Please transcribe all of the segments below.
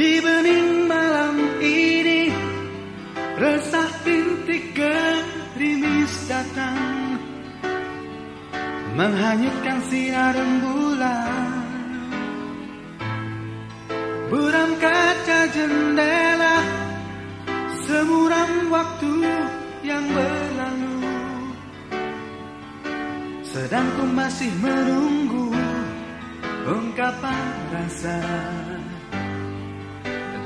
Di bening malam ini Resah bintik gerimis datang. Menghanyutkan sinar rembulan Buram kaca jendela Semuram waktu yang berlalu. Sedang ku masih menunggu Ungkapan rasa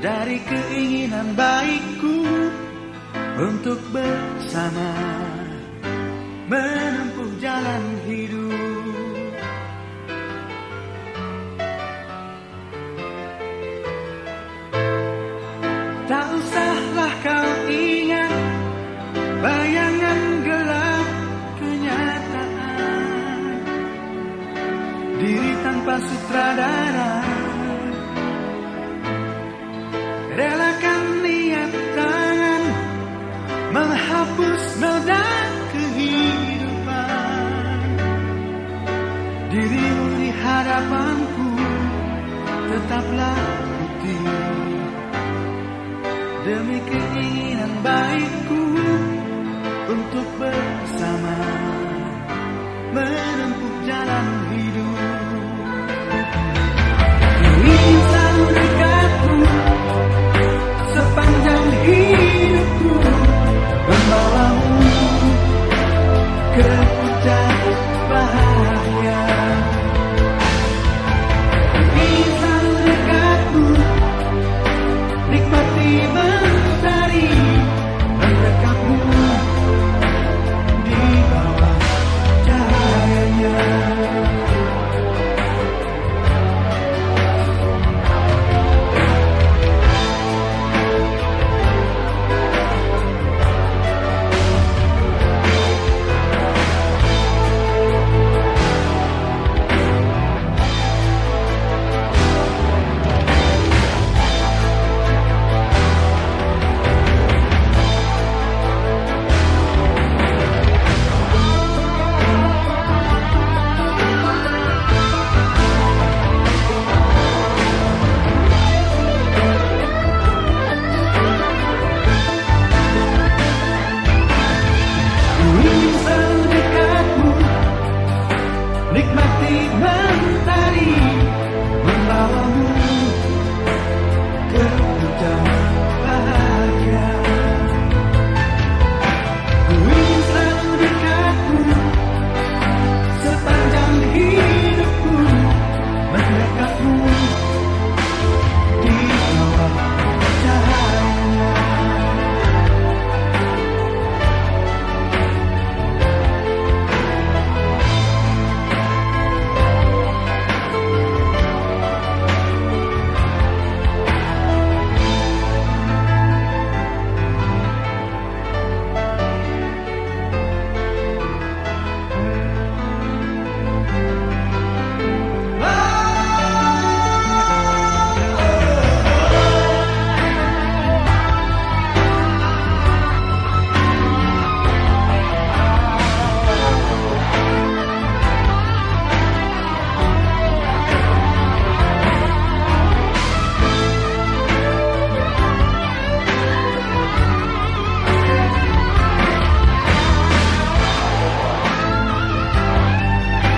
dari keinginan baikku untuk bersama menempuh jalan hidup. Tak usahlah kau ingat bayangan gelap kenyataan diri tanpa sutradara. Tetaplah putih Demi keinginan baikku Untuk bersama Menempuh jalan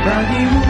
bagimu